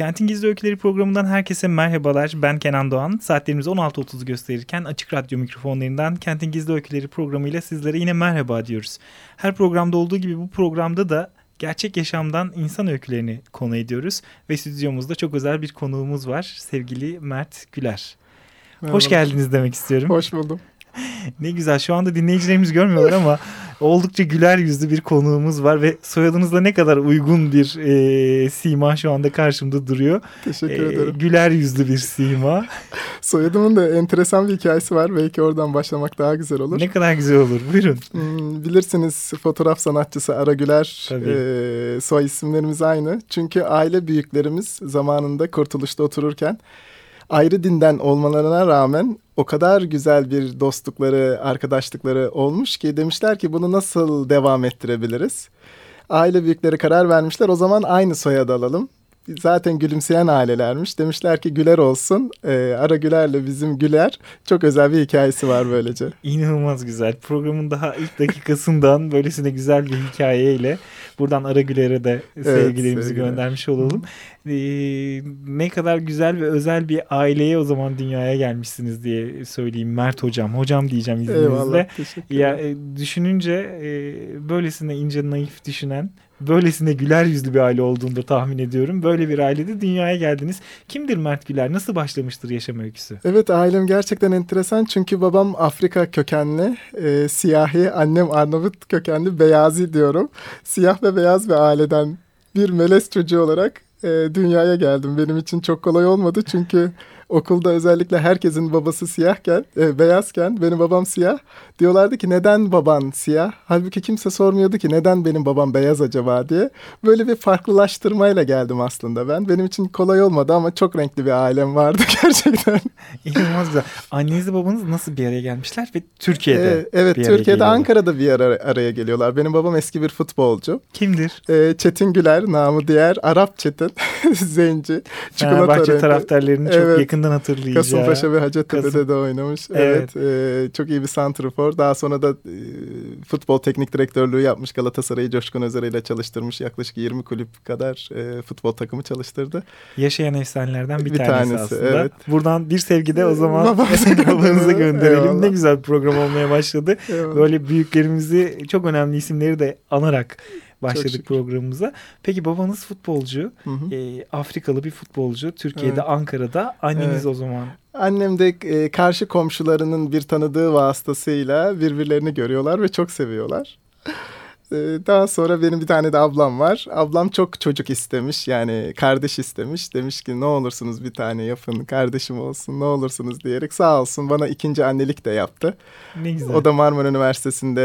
Kentin Gizli Öyküleri programından herkese merhabalar. Ben Kenan Doğan. Saatlerimiz 16.30 gösterirken Açık Radyo mikrofonlarından Kentin Gizli Öyküleri programıyla sizlere yine merhaba diyoruz. Her programda olduğu gibi bu programda da gerçek yaşamdan insan öykülerini konu ediyoruz. Ve stüdyomuzda çok özel bir konuğumuz var. Sevgili Mert Güler. Merhaba. Hoş geldiniz demek istiyorum. Hoş buldum. Ne güzel şu anda dinleyicilerimiz görmüyorlar ama oldukça güler yüzlü bir konuğumuz var ve soyadınızla ne kadar uygun bir e, sima şu anda karşımda duruyor. Teşekkür e, ederim. Güler yüzlü bir sima. Soyadımın da enteresan bir hikayesi var. Belki oradan başlamak daha güzel olur. Ne kadar güzel olur. Buyurun. Hmm, bilirsiniz fotoğraf sanatçısı Ara Güler. E, soy isimlerimiz aynı. Çünkü aile büyüklerimiz zamanında Kurtuluş'ta otururken ayrı dinden olmalarına rağmen o kadar güzel bir dostlukları, arkadaşlıkları olmuş ki demişler ki bunu nasıl devam ettirebiliriz? Aile büyükleri karar vermişler o zaman aynı soyadı alalım zaten gülümseyen ailelermiş. Demişler ki Güler olsun. E, Ara Güler'le bizim Güler çok özel bir hikayesi var böylece. İnanılmaz güzel. Programın daha ilk dakikasından böylesine güzel bir hikayeyle buradan Ara Güler'e de sevgilerimizi evet, göndermiş olalım. Ee, ne kadar güzel ve özel bir aileye o zaman dünyaya gelmişsiniz diye söyleyeyim Mert hocam. Hocam diyeceğim izninizle. Eyvallah, ya e, düşününce e, böylesine ince naif düşünen böylesine güler yüzlü bir aile olduğunu tahmin ediyorum. Böyle bir ailede dünyaya geldiniz. Kimdir Mert Güler? Nasıl başlamıştır yaşam öyküsü? Evet ailem gerçekten enteresan çünkü babam Afrika kökenli, e, siyahi, annem Arnavut kökenli, beyazi diyorum. Siyah ve beyaz bir aileden bir melez çocuğu olarak e, dünyaya geldim. Benim için çok kolay olmadı çünkü okulda özellikle herkesin babası siyahken, e, beyazken benim babam siyah. Diyorlardı ki neden baban siyah? Halbuki kimse sormuyordu ki neden benim babam beyaz acaba diye. Böyle bir farklılaştırmayla geldim aslında ben. Benim için kolay olmadı ama çok renkli bir ailem vardı gerçekten. İnanılmaz güzel. Annenizle babanız nasıl bir araya gelmişler ve Türkiye'de ee, Evet Türkiye'de geliyorlar. Ankara'da bir ara, araya geliyorlar. Benim babam eski bir futbolcu. Kimdir? Ee, Çetin Güler namı diğer Arap Çetin. Zenci. Fenerbahçe taraftarlarını çok evet. Yakından hatırlayacağım. Kasımpaşa ve Hacettepe'de Kasım... de oynamış. Evet. evet e, çok iyi bir santrfor doktor. Daha sonra da e, futbol teknik direktörlüğü yapmış. Galatasaray'ı Coşkun Özer ile çalıştırmış. Yaklaşık 20 kulüp kadar e, futbol takımı çalıştırdı. Yaşayan efsanelerden bir, bir tanesi, tanesi aslında. Evet. Buradan bir sevgi de o zaman babanıza gönderelim. Eyvallah. Ne güzel bir program olmaya başladı. Eyvallah. Böyle büyüklerimizi çok önemli isimleri de anarak başladık programımıza. Peki babanız futbolcu, hı hı. E, Afrikalı bir futbolcu. Türkiye'de, evet. Ankara'da. Anneniz evet. o zaman Annem de e, karşı komşularının bir tanıdığı vasıtasıyla birbirlerini görüyorlar ve çok seviyorlar. E, daha sonra benim bir tane de ablam var. Ablam çok çocuk istemiş yani kardeş istemiş. Demiş ki ne olursunuz bir tane yapın kardeşim olsun ne olursunuz diyerek sağ olsun bana ikinci annelik de yaptı. Ne güzel. O da Marmara Üniversitesi'nde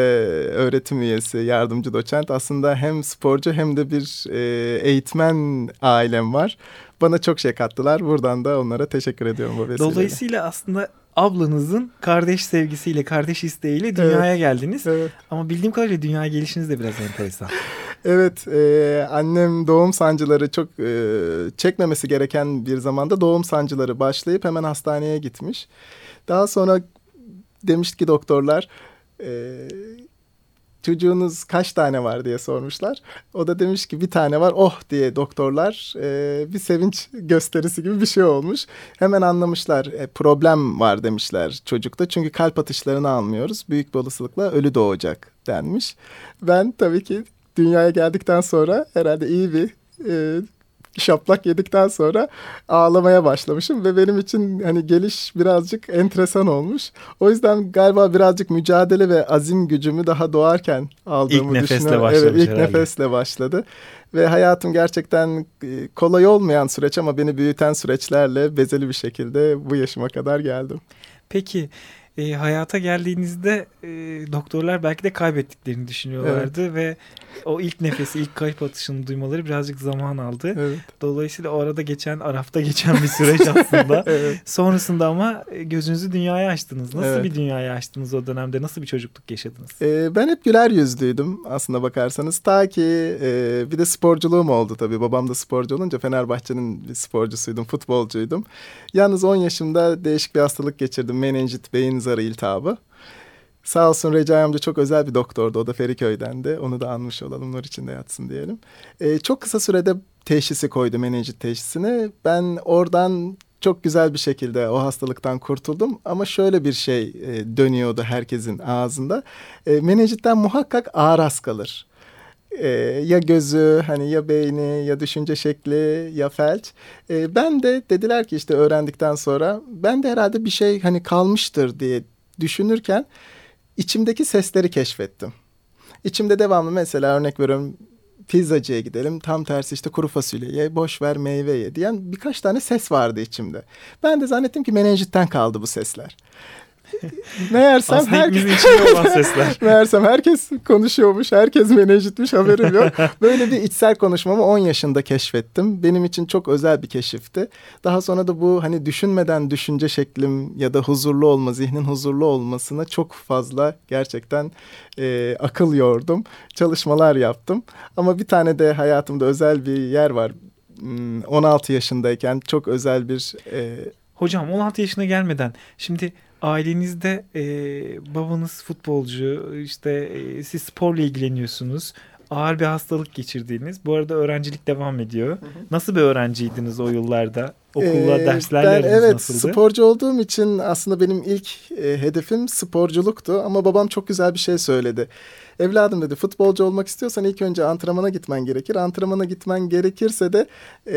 öğretim üyesi, yardımcı doçent. Aslında hem sporcu hem de bir e, eğitmen ailem var bana çok şey kattılar. Buradan da onlara teşekkür ediyorum bu vesileyle. Dolayısıyla aslında ablanızın kardeş sevgisiyle, kardeş isteğiyle dünyaya evet, geldiniz. Evet. Ama bildiğim kadarıyla dünyaya gelişiniz de biraz enteresan. evet, e, annem doğum sancıları çok e, çekmemesi gereken bir zamanda doğum sancıları başlayıp hemen hastaneye gitmiş. Daha sonra demiş ki doktorlar... E, çocuğunuz kaç tane var diye sormuşlar. O da demiş ki bir tane var oh diye doktorlar e, bir sevinç gösterisi gibi bir şey olmuş. Hemen anlamışlar e, problem var demişler çocukta. Çünkü kalp atışlarını almıyoruz. Büyük bir olasılıkla ölü doğacak denmiş. Ben tabii ki dünyaya geldikten sonra herhalde iyi bir e, şaplak yedikten sonra ağlamaya başlamışım ve benim için hani geliş birazcık enteresan olmuş. O yüzden galiba birazcık mücadele ve azim gücümü daha doğarken aldığımı ilk düşünüyorum. Başlamış evet, ilk herhalde. nefesle başladı. Ve hayatım gerçekten e, kolay olmayan süreç ama beni büyüten süreçlerle bezeli bir şekilde bu yaşıma kadar geldim. Peki e, hayata geldiğinizde e, doktorlar belki de kaybettiklerini düşünüyorlardı evet. ve o ilk nefesi, ilk kalp atışını duymaları birazcık zaman aldı. Evet. Dolayısıyla o arada geçen, Araf'ta geçen bir süreç aslında. evet. Sonrasında ama e, gözünüzü dünyaya açtınız. Nasıl evet. bir dünyaya açtınız o dönemde? Nasıl bir çocukluk yaşadınız? Ee, ben hep güler yüzlüydüm aslında bakarsanız. Ta ki e, bir de sporculuğum oldu tabii. Babam da sporcu olunca Fenerbahçe'nin bir sporcusuydum, futbolcuydum. Yalnız 10 yaşımda değişik bir hastalık geçirdim. Menenjit, beyin zarı iltihabı. Sağ olsun Recai amca çok özel bir doktordu. O da Feriköy'den de. Onu da anmış olalım. Nur içinde yatsın diyelim. Ee, çok kısa sürede teşhisi koydu menenjit teşhisini. Ben oradan çok güzel bir şekilde o hastalıktan kurtuldum. Ama şöyle bir şey e, dönüyordu herkesin ağzında. E, menenjitten muhakkak ağır kalır. E, ya gözü hani ya beyni ya düşünce şekli ya felç. E, ben de dediler ki işte öğrendikten sonra ben de herhalde bir şey hani kalmıştır diye düşünürken içimdeki sesleri keşfettim. İçimde devamlı mesela örnek veriyorum pizzacıya gidelim. Tam tersi işte kuru fasulyeye boş ver meyve ye diyen birkaç tane ses vardı içimde. Ben de zannettim ki menenjitten kaldı bu sesler. Meğersem herkes... sesler. Meğersem herkes konuşuyormuş, herkes menenjitmiş haberim yok. Böyle bir içsel konuşmamı 10 yaşında keşfettim. Benim için çok özel bir keşifti. Daha sonra da bu hani düşünmeden düşünce şeklim ya da huzurlu olma, zihnin huzurlu olmasına çok fazla gerçekten e, akıl yordum. Çalışmalar yaptım. Ama bir tane de hayatımda özel bir yer var. 16 hmm, yaşındayken çok özel bir... E... Hocam 16 yaşına gelmeden şimdi ailenizde e, babanız futbolcu, işte e, siz sporla ilgileniyorsunuz. Ağır bir hastalık geçirdiğiniz. Bu arada öğrencilik devam ediyor. Hı hı. Nasıl bir öğrenciydiniz o yıllarda? Okulda ee, derslerle ben, evet, nasıldı? sporcu olduğum için aslında benim ilk e, hedefim sporculuktu. Ama babam çok güzel bir şey söyledi. Evladım dedi futbolcu olmak istiyorsan ilk önce antrenmana gitmen gerekir. Antrenmana gitmen gerekirse de e,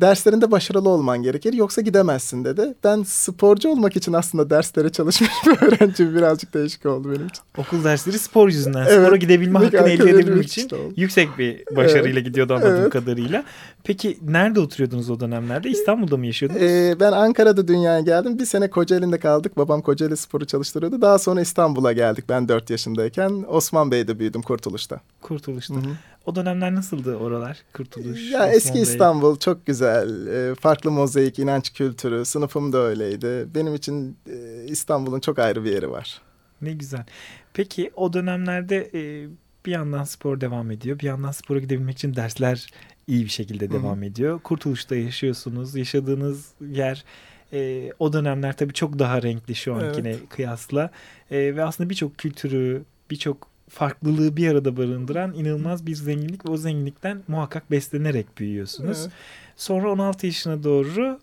derslerinde başarılı olman gerekir. Yoksa gidemezsin dedi. Ben sporcu olmak için aslında derslere çalışmış bir öğrenci birazcık değişik oldu benim için. Okul dersleri spor yüzünden. Evet. Spora gidebilme hakkını elde edebilmek için işte yüksek bir başarıyla evet. gidiyordu anladığım evet. kadarıyla. Peki nerede oturuyordunuz o dönemlerde? İstanbul'da mı yaşıyordunuz? Ee, ben Ankara'da dünyaya geldim. Bir sene Kocaeli'nde kaldık. Babam Kocaeli Spor'u çalıştırıyordu. Daha sonra İstanbul'a geldik ben dört yaşındayken. Osman Bey'de büyüdüm Kurtuluş'ta. Kurtuluş'ta. Hı-hı. O dönemler nasıldı oralar? Kurtuluş. Ya Osman eski Bey. İstanbul çok güzel. E, farklı mozaik, inanç kültürü. Sınıfım da öyleydi. Benim için e, İstanbul'un çok ayrı bir yeri var. Ne güzel. Peki o dönemlerde e, bir yandan spor devam ediyor. Bir yandan spora gidebilmek için dersler iyi bir şekilde devam Hı-hı. ediyor. Kurtuluş'ta yaşıyorsunuz. Yaşadığınız yer e, o dönemler tabii çok daha renkli şu ankine evet. kıyasla. E, ve aslında birçok kültürü, birçok farklılığı bir arada barındıran inanılmaz bir zenginlik ve o zenginlikten muhakkak beslenerek büyüyorsunuz. Evet. Sonra 16 yaşına doğru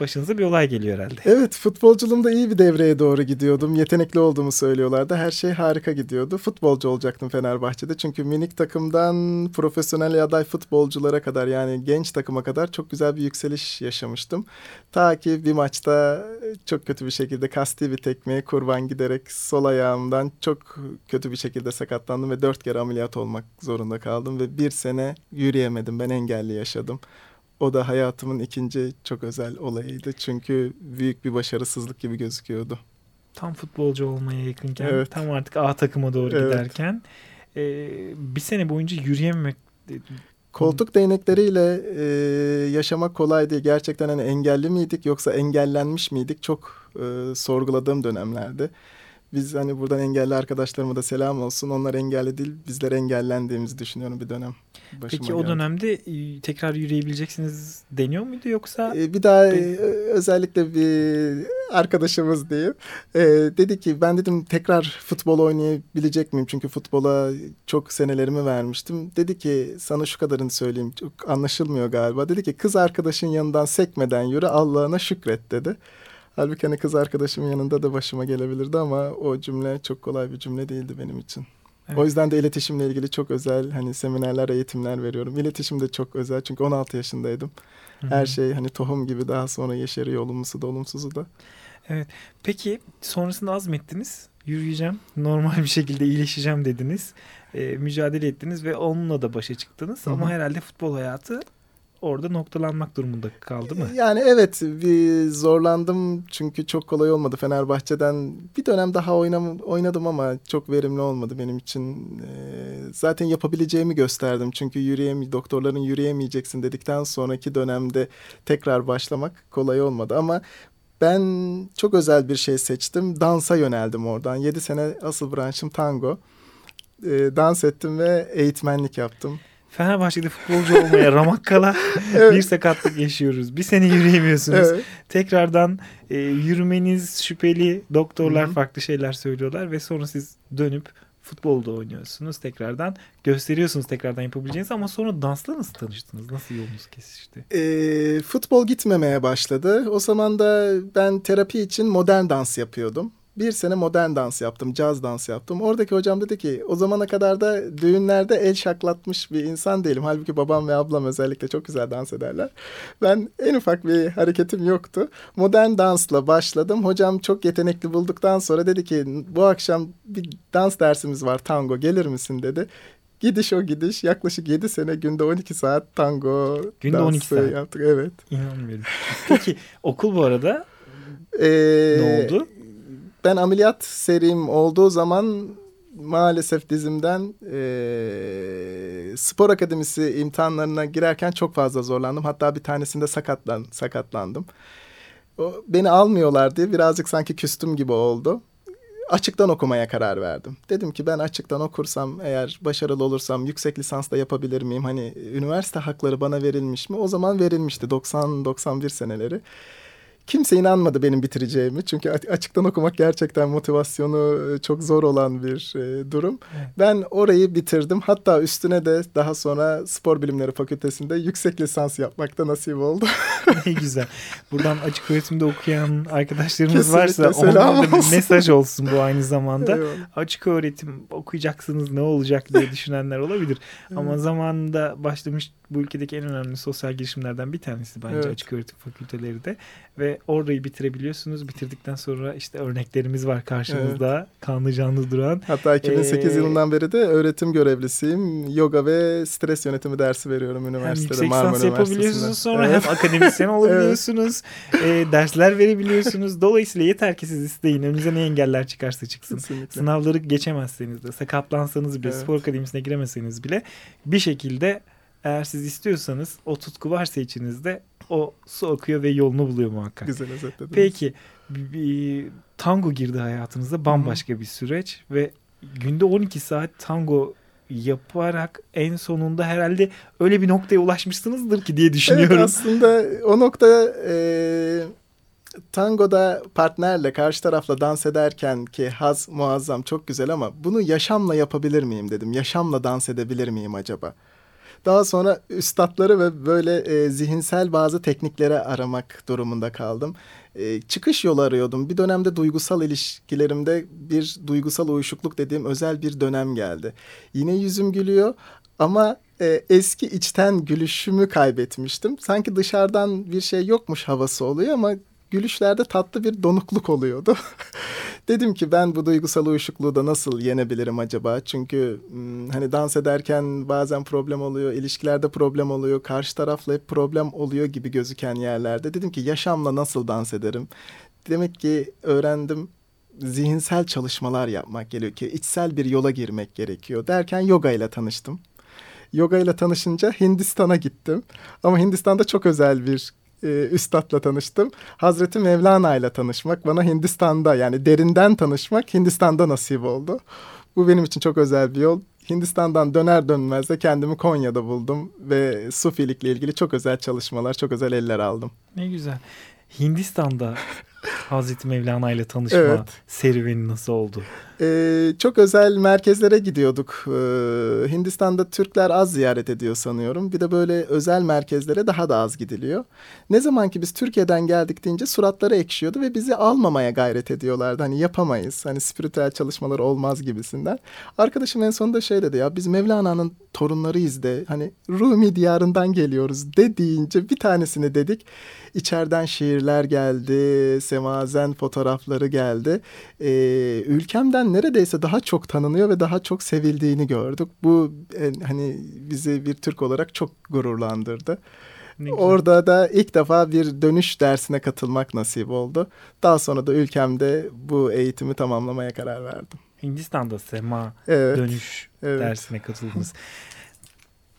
başınıza bir olay geliyor herhalde. Evet futbolculuğumda iyi bir devreye doğru gidiyordum. Yetenekli olduğumu söylüyorlardı. Her şey harika gidiyordu. Futbolcu olacaktım Fenerbahçe'de. Çünkü minik takımdan profesyonel aday futbolculara kadar yani genç takıma kadar çok güzel bir yükseliş yaşamıştım. Ta ki bir maçta çok kötü bir şekilde kasti bir tekmeye kurban giderek sol ayağımdan çok kötü bir şekilde sakatlandım ve dört kere ameliyat olmak zorunda kaldım ve bir sene yürüyemedim. Ben engelli yaşadım. O da hayatımın ikinci çok özel olayıydı. Çünkü büyük bir başarısızlık gibi gözüküyordu. Tam futbolcu olmaya yakınken, evet. tam artık A takıma doğru evet. giderken e, bir sene boyunca yürüyememek Koltuk değnekleriyle e, yaşamak kolay değil. Gerçekten hani engelli miydik yoksa engellenmiş miydik çok e, sorguladığım dönemlerde. Biz hani buradan engelli arkadaşlarıma da selam olsun. Onlar engelli değil, bizler engellendiğimizi düşünüyorum bir dönem. Peki geldi. o dönemde e, tekrar yürüyebileceksiniz deniyor muydu yoksa? Ee, bir daha e, özellikle bir arkadaşımız diyeyim. Dedi ki ben dedim tekrar futbol oynayabilecek miyim? Çünkü futbola çok senelerimi vermiştim. Dedi ki sana şu kadarını söyleyeyim. Çok anlaşılmıyor galiba. Dedi ki kız arkadaşın yanından sekmeden yürü Allah'ına şükret dedi. Halbuki hani kız arkadaşımın yanında da başıma gelebilirdi ama o cümle çok kolay bir cümle değildi benim için. Evet. O yüzden de iletişimle ilgili çok özel hani seminerler, eğitimler veriyorum. İletişim de çok özel çünkü 16 yaşındaydım. Hı-hı. Her şey hani tohum gibi daha sonra yeşeriyor olumlusu da olumsuzu da. Evet. Peki sonrasında azmettiniz. Yürüyeceğim, normal bir şekilde iyileşeceğim dediniz. E, mücadele ettiniz ve onunla da başa çıktınız. Hı-hı. Ama herhalde futbol hayatı orada noktalanmak durumunda kaldı mı? Yani evet bir zorlandım çünkü çok kolay olmadı Fenerbahçe'den. Bir dönem daha oynam oynadım ama çok verimli olmadı benim için. Ee, zaten yapabileceğimi gösterdim. Çünkü yürüyemi doktorların yürüyemeyeceksin dedikten sonraki dönemde tekrar başlamak kolay olmadı ama ben çok özel bir şey seçtim. Dansa yöneldim oradan. 7 sene asıl branşım tango. Ee, dans ettim ve eğitmenlik yaptım. Fenerbahçe'de futbolcu olmaya ramak kala evet. bir sakatlık yaşıyoruz. Bir sene yürüyemiyorsunuz. Evet. Tekrardan e, yürümeniz şüpheli. Doktorlar Hı-hı. farklı şeyler söylüyorlar ve sonra siz dönüp futbolda oynuyorsunuz tekrardan. Gösteriyorsunuz tekrardan yapabileceğinizi ama sonra dansla nasıl tanıştınız? Nasıl yolunuz kesişti? E, futbol gitmemeye başladı. O zaman da ben terapi için modern dans yapıyordum bir sene modern dans yaptım, caz dans yaptım. Oradaki hocam dedi ki o zamana kadar da düğünlerde el şaklatmış bir insan değilim. Halbuki babam ve ablam özellikle çok güzel dans ederler. Ben en ufak bir hareketim yoktu. Modern dansla başladım. Hocam çok yetenekli bulduktan sonra dedi ki bu akşam bir dans dersimiz var tango gelir misin dedi. Gidiş o gidiş yaklaşık 7 sene günde 12 saat tango günde dansı 12 saat. yaptık. Evet. İnanmıyorum. Peki okul bu arada ee, ne oldu? Ben ameliyat serim olduğu zaman maalesef dizimden e, spor akademisi imtihanlarına girerken çok fazla zorlandım. Hatta bir tanesinde sakatlan, sakatlandım. O, beni almıyorlar diye birazcık sanki küstüm gibi oldu. Açıktan okumaya karar verdim. Dedim ki ben açıktan okursam eğer başarılı olursam yüksek lisans da yapabilir miyim? Hani üniversite hakları bana verilmiş mi? O zaman verilmişti 90-91 seneleri. Kimse inanmadı benim bitireceğimi. Çünkü açıktan okumak gerçekten motivasyonu e, çok zor olan bir e, durum. Evet. Ben orayı bitirdim. Hatta üstüne de daha sonra Spor Bilimleri Fakültesinde yüksek lisans yapmakta nasip oldu. ne güzel. Buradan açık öğretimde okuyan arkadaşlarımız Kesinlikle varsa onlara da bir mesaj olsun bu aynı zamanda. Eyvallah. Açık öğretim okuyacaksınız ne olacak diye düşünenler olabilir. Evet. Ama zamanında başlamış bu ülkedeki en önemli sosyal girişimlerden bir tanesi bence evet. açık öğretim fakülteleri de ve orayı bitirebiliyorsunuz. Bitirdikten sonra işte örneklerimiz var karşımızda evet. kanlı canlı duran. Hatta 2008 ee, yılından beri de öğretim görevlisiyim. Yoga ve stres yönetimi dersi veriyorum üniversitede. Hem yüksek lisans yapabiliyorsunuz sonra evet. hem akademisyen olabiliyorsunuz. evet. e, dersler verebiliyorsunuz. Dolayısıyla yeter ki siz isteyin. Önünüze ne engeller çıkarsa çıksın. Kesinlikle. Sınavları geçemezseniz de sakatlansanız bile evet. spor akademisine giremeseniz bile bir şekilde eğer siz istiyorsanız o tutku varsa içinizde o su akıyor ve yolunu buluyor muhakkak. Güzel özetlediniz. Peki bir, tango girdi hayatınızda bambaşka Hı-hı. bir süreç ve günde 12 saat tango yaparak en sonunda herhalde öyle bir noktaya ulaşmışsınızdır ki diye düşünüyorum. Evet aslında o nokta e, tangoda partnerle karşı tarafla dans ederken ki haz muazzam çok güzel ama bunu yaşamla yapabilir miyim dedim. Yaşamla dans edebilir miyim acaba? Daha sonra üstadları ve böyle e, zihinsel bazı tekniklere aramak durumunda kaldım. E, çıkış yolu arıyordum. Bir dönemde duygusal ilişkilerimde bir duygusal uyuşukluk dediğim özel bir dönem geldi. Yine yüzüm gülüyor ama e, eski içten gülüşümü kaybetmiştim. Sanki dışarıdan bir şey yokmuş havası oluyor ama gülüşlerde tatlı bir donukluk oluyordu. Dedim ki ben bu duygusal uyuşukluğu da nasıl yenebilirim acaba? Çünkü hani dans ederken bazen problem oluyor, ilişkilerde problem oluyor, karşı tarafla hep problem oluyor gibi gözüken yerlerde. Dedim ki yaşamla nasıl dans ederim? Demek ki öğrendim zihinsel çalışmalar yapmak gerekiyor. içsel bir yola girmek gerekiyor derken yoga ile tanıştım. Yoga ile tanışınca Hindistan'a gittim. Ama Hindistan'da çok özel bir e, üstadla tanıştım. Hazreti Mevlana ile tanışmak bana Hindistan'da yani derinden tanışmak Hindistan'da nasip oldu. Bu benim için çok özel bir yol. Hindistan'dan döner dönmez de kendimi Konya'da buldum ve Sufilikle ilgili çok özel çalışmalar, çok özel eller aldım. Ne güzel. Hindistan'da Hazreti Mevlana ile tanışma evet. serüveni nasıl oldu? Ee, çok özel merkezlere gidiyorduk. Ee, Hindistan'da Türkler az ziyaret ediyor sanıyorum. Bir de böyle özel merkezlere daha da az gidiliyor. Ne zaman ki biz Türkiye'den geldik deyince suratları ekşiyordu ve bizi almamaya gayret ediyorlardı. Hani yapamayız. Hani spiritüel çalışmalar olmaz gibisinden. Arkadaşım en sonunda şey dedi ya biz Mevlana'nın torunlarıyız de hani Rumi diyarından geliyoruz de deyince bir tanesini dedik. İçeriden şiirler geldi, semazen fotoğrafları geldi. Ee, ülkemden neredeyse daha çok tanınıyor ve daha çok sevildiğini gördük. Bu e, hani bizi bir Türk olarak çok gururlandırdı. Orada da ilk defa bir dönüş dersine katılmak nasip oldu. Daha sonra da ülkemde bu eğitimi tamamlamaya karar verdim. Hindistan'da sema evet. dönüş evet. dersine katıldınız.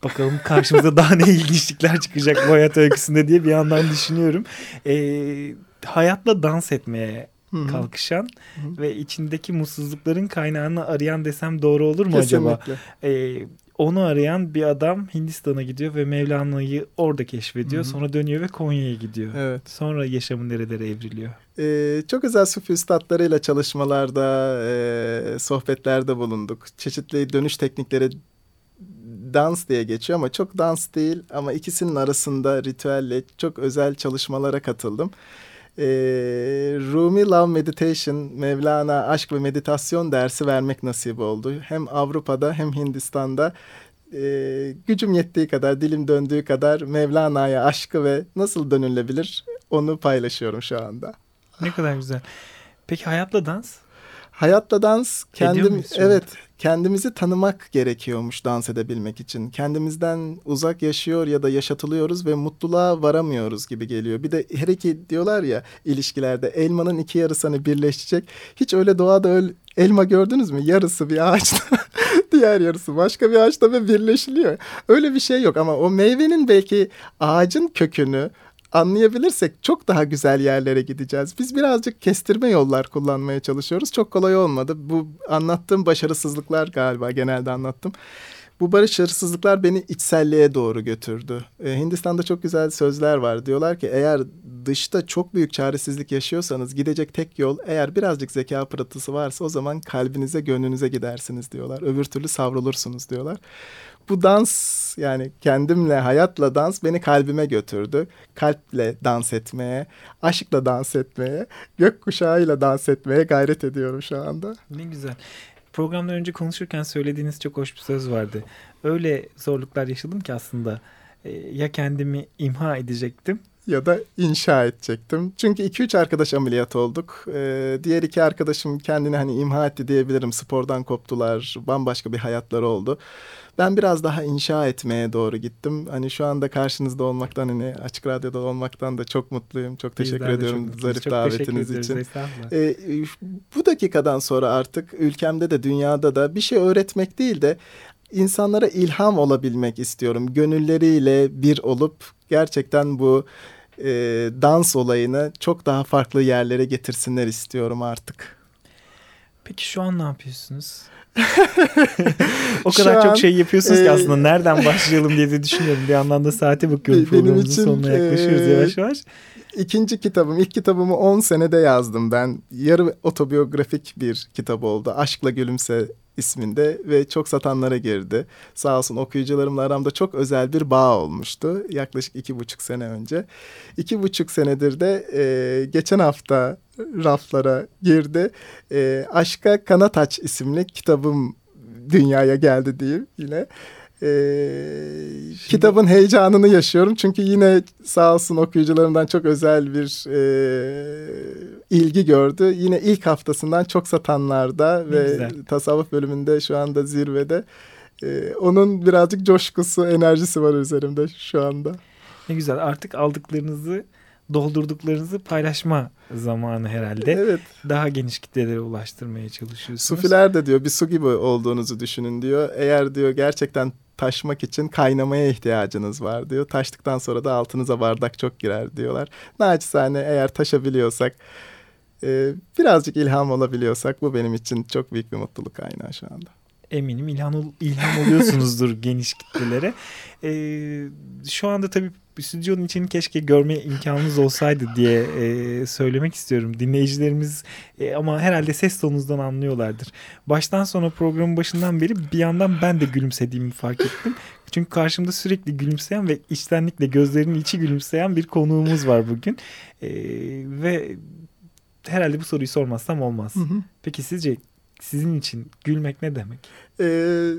Bakalım karşımıza daha ne ilginçlikler çıkacak bu hayat öyküsünde diye bir yandan düşünüyorum. Ee, hayatla dans etmeye Hı-hı. kalkışan Hı-hı. ve içindeki mutsuzlukların kaynağını arayan desem doğru olur mu Kesinlikle. acaba? Ee, onu arayan bir adam Hindistan'a gidiyor ve Mevlana'yı orada keşfediyor. Hı-hı. Sonra dönüyor ve Konya'ya gidiyor. Evet. Sonra yaşamın nerelere evriliyor. Ee, çok özel sufi üstadlarıyla çalışmalarda, e, sohbetlerde bulunduk. Çeşitli dönüş teknikleri dans diye geçiyor ama çok dans değil ama ikisinin arasında ritüelle çok özel çalışmalara katıldım. Ee, Rumi Love Meditation, Mevlana Aşk ve Meditasyon dersi vermek nasip oldu. Hem Avrupa'da hem Hindistan'da e, gücüm yettiği kadar, dilim döndüğü kadar Mevlana'ya aşkı ve nasıl dönülebilir onu paylaşıyorum şu anda. Ne kadar güzel. Peki hayatla dans? Hayatla dans kendim evet kendimizi tanımak gerekiyormuş dans edebilmek için. Kendimizden uzak yaşıyor ya da yaşatılıyoruz ve mutluluğa varamıyoruz gibi geliyor. Bir de her iki diyorlar ya ilişkilerde elmanın iki yarısı hani birleşecek. Hiç öyle doğada öyle elma gördünüz mü? Yarısı bir ağaçta, diğer yarısı başka bir ağaçta ve birleşiliyor. Öyle bir şey yok ama o meyvenin belki ağacın kökünü anlayabilirsek çok daha güzel yerlere gideceğiz. Biz birazcık kestirme yollar kullanmaya çalışıyoruz. Çok kolay olmadı. Bu anlattığım başarısızlıklar galiba genelde anlattım. Bu başarısızlıklar beni içselliğe doğru götürdü. Ee, Hindistan'da çok güzel sözler var. Diyorlar ki eğer dışta çok büyük çaresizlik yaşıyorsanız gidecek tek yol eğer birazcık zeka pırıltısı varsa o zaman kalbinize, gönlünüze gidersiniz diyorlar. Öbür türlü savrulursunuz diyorlar bu dans yani kendimle hayatla dans beni kalbime götürdü. Kalple dans etmeye, aşkla dans etmeye, gökkuşağıyla dans etmeye gayret ediyorum şu anda. Ne güzel. Programdan önce konuşurken söylediğiniz çok hoş bir söz vardı. Öyle zorluklar yaşadım ki aslında e, ya kendimi imha edecektim ya da inşa edecektim. Çünkü iki üç arkadaş ameliyat olduk. Ee, diğer iki arkadaşım kendini hani imha etti diyebilirim. Spordan koptular. Bambaşka bir hayatları oldu. Ben biraz daha inşa etmeye doğru gittim. Hani şu anda karşınızda olmaktan hani açık radyoda olmaktan da çok mutluyum. Çok teşekkür Bizler ediyorum çok zarif çok davetiniz için. Ee, bu dakikadan sonra artık ülkemde de dünyada da bir şey öğretmek değil de insanlara ilham olabilmek istiyorum. Gönülleriyle bir olup gerçekten bu e, dans olayını çok daha farklı yerlere getirsinler istiyorum artık. Peki şu an ne yapıyorsunuz? o kadar çok şey yapıyorsunuz e, ki aslında nereden başlayalım diye de düşünüyorum. Bir yandan da saate bakıyorum programımızın için, sonuna yaklaşıyoruz e, yavaş yavaş. İkinci kitabım, ilk kitabımı 10 senede yazdım ben. Yarı otobiyografik bir kitap oldu. Aşkla Gülümse isminde ve çok satanlara girdi. Sağ olsun okuyucularımla aramda çok özel bir bağ olmuştu. Yaklaşık iki buçuk sene önce. İki buçuk senedir de e, geçen hafta raflara girdi. E, Aşka Kanat Aç isimli kitabım dünyaya geldi diyeyim yine. Ee, Şimdi... Kitabın heyecanını yaşıyorum çünkü yine sağ olsun okuyucularımdan çok özel bir e, ilgi gördü. Yine ilk haftasından çok satanlarda ve güzel. tasavvuf bölümünde şu anda zirvede. Ee, onun birazcık coşkusu, enerjisi var üzerimde şu anda. Ne güzel artık aldıklarınızı doldurduklarınızı paylaşma zamanı herhalde. Evet. Daha geniş kitlelere ulaştırmaya çalışıyorsunuz. Sufiler de diyor bir su gibi olduğunuzu düşünün diyor. Eğer diyor gerçekten taşmak için kaynamaya ihtiyacınız var diyor. Taştıktan sonra da altınıza bardak çok girer diyorlar. Naçizane eğer taşabiliyorsak e, birazcık ilham olabiliyorsak bu benim için çok büyük bir mutluluk kaynağı şu anda eminim ilham, ilham oluyorsunuzdur geniş kitlelere. Ee, şu anda tabii stüdyonun için keşke görme imkanınız olsaydı diye e, söylemek istiyorum. Dinleyicilerimiz e, ama herhalde ses tonunuzdan anlıyorlardır. Baştan sona programın başından beri bir yandan ben de gülümsediğimi fark ettim. Çünkü karşımda sürekli gülümseyen ve içtenlikle gözlerinin içi gülümseyen bir konuğumuz var bugün. E, ve herhalde bu soruyu sormazsam olmaz. Hı hı. Peki sizce sizin için gülmek ne demek? Ee,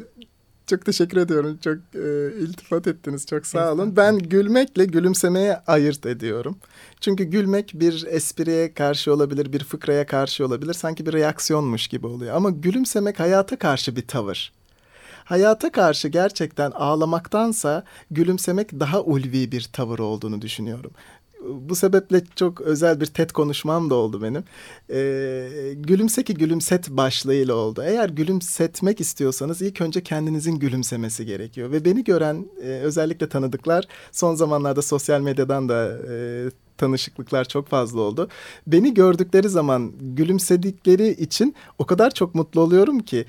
çok teşekkür ediyorum. Çok e, iltifat ettiniz. Çok sağ olun. Ben gülmekle gülümsemeye ayırt ediyorum. Çünkü gülmek bir espriye karşı olabilir, bir fıkraya karşı olabilir. Sanki bir reaksiyonmuş gibi oluyor. Ama gülümsemek hayata karşı bir tavır. hayata karşı gerçekten ağlamaktansa gülümsemek daha ulvi bir tavır olduğunu düşünüyorum bu sebeple çok özel bir TED konuşmam da oldu benim. Ee, gülümse ki gülümset başlığıyla oldu. Eğer gülümsetmek istiyorsanız ilk önce kendinizin gülümsemesi gerekiyor. Ve beni gören e, özellikle tanıdıklar son zamanlarda sosyal medyadan da e, tanışıklıklar çok fazla oldu. Beni gördükleri zaman gülümsedikleri için o kadar çok mutlu oluyorum ki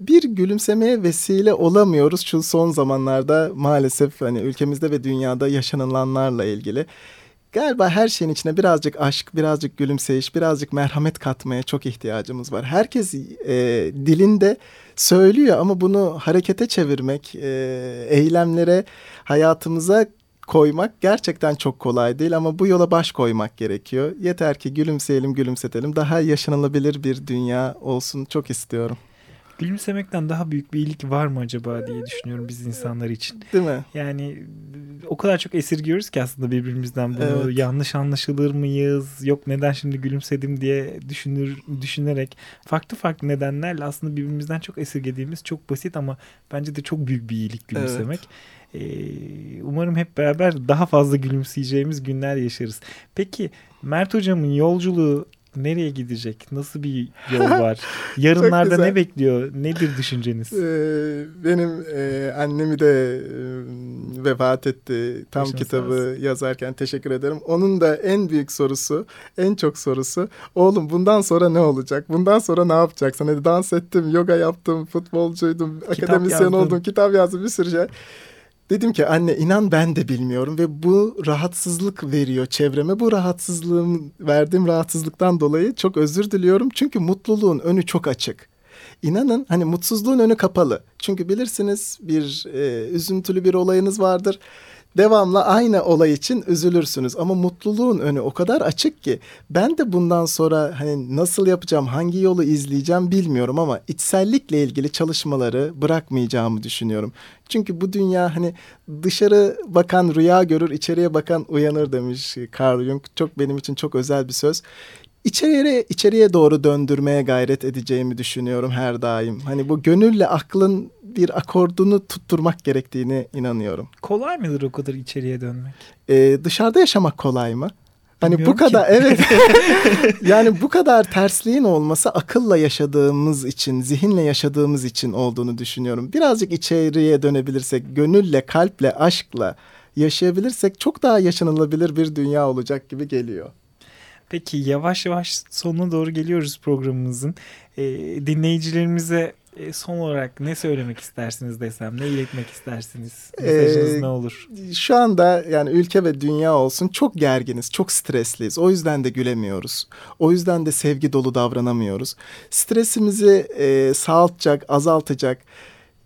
bir gülümsemeye vesile olamıyoruz şu son zamanlarda maalesef hani ülkemizde ve dünyada yaşanılanlarla ilgili galiba her şeyin içine birazcık aşk, birazcık gülümseyiş, birazcık merhamet katmaya çok ihtiyacımız var. Herkes e, dilinde söylüyor ama bunu harekete çevirmek, e, eylemlere, hayatımıza koymak gerçekten çok kolay değil ama bu yola baş koymak gerekiyor. Yeter ki gülümseyelim, gülümsetelim. Daha yaşanılabilir bir dünya olsun çok istiyorum. Gülümsemekten daha büyük bir iyilik var mı acaba diye düşünüyorum biz insanlar için. Değil mi? Yani o kadar çok esirgiyoruz ki aslında birbirimizden bunu Evet. yanlış anlaşılır mıyız? Yok neden şimdi gülümsedim diye düşünür düşünerek farklı farklı nedenlerle aslında birbirimizden çok esirgediğimiz çok basit ama bence de çok büyük bir iyilik gülümsemek. Ee, umarım hep beraber daha fazla gülümseyeceğimiz günler yaşarız. Peki Mert hocamın yolculuğu nereye gidecek? Nasıl bir yol var? Yarınlarda ne bekliyor? Nedir düşünceniz? Ee, benim e, annemi de e, vefat etti. Tam Başınız kitabı yazarken teşekkür ederim. Onun da en büyük sorusu, en çok sorusu oğlum bundan sonra ne olacak? Bundan sonra ne yapacaksın? Hani dans ettim, yoga yaptım, futbolcuydum, akademisyen yazdın. oldum, kitap yazdım bir sürü şey. Dedim ki anne inan ben de bilmiyorum ve bu rahatsızlık veriyor çevreme. Bu rahatsızlığım verdiğim rahatsızlıktan dolayı çok özür diliyorum. Çünkü mutluluğun önü çok açık. İnanın hani mutsuzluğun önü kapalı. Çünkü bilirsiniz bir e, üzüntülü bir olayınız vardır. Devamlı aynı olay için üzülürsünüz ama mutluluğun önü o kadar açık ki ben de bundan sonra hani nasıl yapacağım, hangi yolu izleyeceğim bilmiyorum ama içsellikle ilgili çalışmaları bırakmayacağımı düşünüyorum. Çünkü bu dünya hani dışarı bakan rüya görür, içeriye bakan uyanır demiş Carl Jung. Çok benim için çok özel bir söz içeriye içeriye doğru döndürmeye gayret edeceğimi düşünüyorum her daim. Hani bu gönülle aklın bir akordunu tutturmak gerektiğine inanıyorum. Kolay mıdır o kadar içeriye dönmek? Ee, dışarıda yaşamak kolay mı? Hani Bilmiyorum bu kadar ki. evet. yani bu kadar tersliğin olması akılla yaşadığımız için, zihinle yaşadığımız için olduğunu düşünüyorum. Birazcık içeriye dönebilirsek, gönülle, kalple, aşkla yaşayabilirsek çok daha yaşanılabilir bir dünya olacak gibi geliyor. Peki yavaş yavaş sonuna doğru geliyoruz programımızın. Ee, dinleyicilerimize e, son olarak ne söylemek istersiniz desem, ne iletmek istersiniz? Mesajınız Ee, ne olur? Şu anda yani ülke ve dünya olsun çok gerginiz, çok stresliyiz. O yüzden de gülemiyoruz. O yüzden de sevgi dolu davranamıyoruz. Stresimizi e, sağaltacak, azaltacak,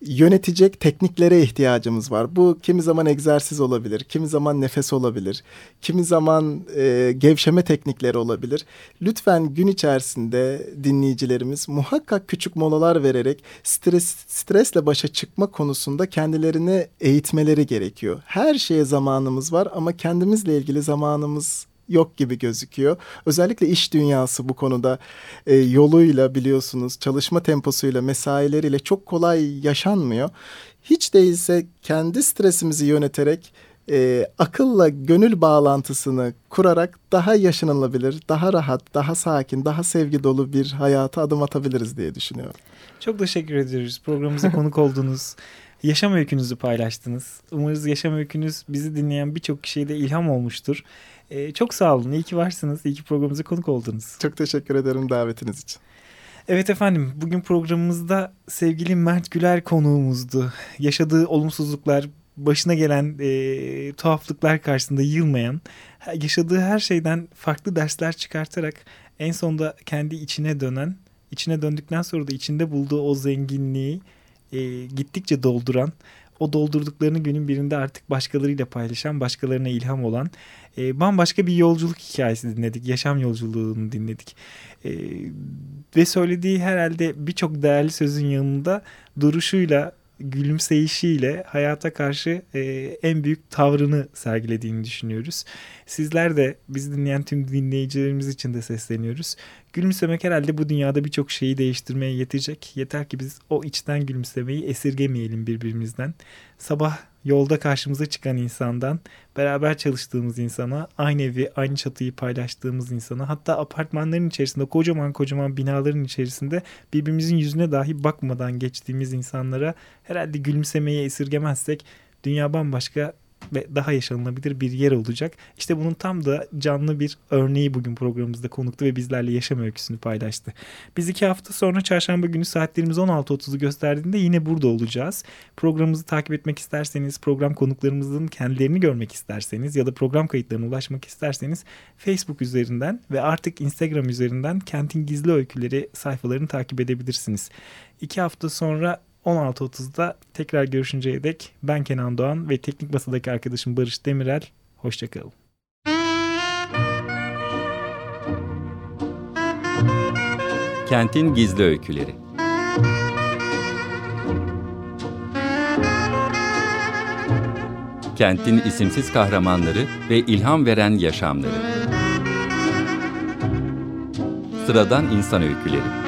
yönetecek tekniklere ihtiyacımız var. Bu kimi zaman egzersiz olabilir, kimi zaman nefes olabilir, kimi zaman e, gevşeme teknikleri olabilir. Lütfen gün içerisinde dinleyicilerimiz muhakkak küçük molalar vererek stres stresle başa çıkma konusunda kendilerini eğitmeleri gerekiyor. Her şeye zamanımız var ama kendimizle ilgili zamanımız yok gibi gözüküyor. Özellikle iş dünyası bu konuda e, yoluyla biliyorsunuz çalışma temposuyla mesaileriyle çok kolay yaşanmıyor. Hiç değilse kendi stresimizi yöneterek e, akılla gönül bağlantısını kurarak daha yaşanılabilir, daha rahat, daha sakin, daha sevgi dolu bir hayata adım atabiliriz diye düşünüyorum. Çok teşekkür ediyoruz. Programımıza konuk oldunuz. Yaşam öykünüzü paylaştınız. Umarız yaşam öykünüz bizi dinleyen birçok kişiye de ilham olmuştur. Ee, çok sağ olun. İyi ki varsınız. İyi ki programımıza konuk oldunuz. Çok teşekkür ederim davetiniz için. Evet efendim bugün programımızda sevgili Mert Güler konuğumuzdu. Yaşadığı olumsuzluklar, başına gelen e, tuhaflıklar karşısında yılmayan, yaşadığı her şeyden farklı dersler çıkartarak en sonunda kendi içine dönen, içine döndükten sonra da içinde bulduğu o zenginliği e, gittikçe dolduran, o doldurduklarını günün birinde artık başkalarıyla paylaşan, başkalarına ilham olan e, bambaşka bir yolculuk hikayesi dinledik. Yaşam yolculuğunu dinledik. E, ve söylediği herhalde birçok değerli sözün yanında duruşuyla, gülümseyişiyle hayata karşı e, en büyük tavrını sergilediğini düşünüyoruz. Sizler de bizi dinleyen tüm dinleyicilerimiz için de sesleniyoruz. Gülümsemek herhalde bu dünyada birçok şeyi değiştirmeye yetecek. Yeter ki biz o içten gülümsemeyi esirgemeyelim birbirimizden. Sabah yolda karşımıza çıkan insandan, beraber çalıştığımız insana, aynı evi, aynı çatıyı paylaştığımız insana, hatta apartmanların içerisinde, kocaman kocaman binaların içerisinde birbirimizin yüzüne dahi bakmadan geçtiğimiz insanlara herhalde gülümsemeyi esirgemezsek dünya bambaşka ve daha yaşanılabilir bir yer olacak. İşte bunun tam da canlı bir örneği bugün programımızda konuktu ve bizlerle yaşam öyküsünü paylaştı. Biz iki hafta sonra çarşamba günü saatlerimiz 16.30'u gösterdiğinde yine burada olacağız. Programımızı takip etmek isterseniz, program konuklarımızın kendilerini görmek isterseniz ya da program kayıtlarına ulaşmak isterseniz Facebook üzerinden ve artık Instagram üzerinden Kentin Gizli Öyküleri sayfalarını takip edebilirsiniz. İki hafta sonra 16.30'da tekrar görüşünceye dek ben Kenan Doğan ve teknik masadaki arkadaşım Barış Demirel. Hoşçakalın. Kentin Gizli Öyküleri Kentin isimsiz kahramanları ve ilham veren yaşamları. Sıradan insan öyküleri.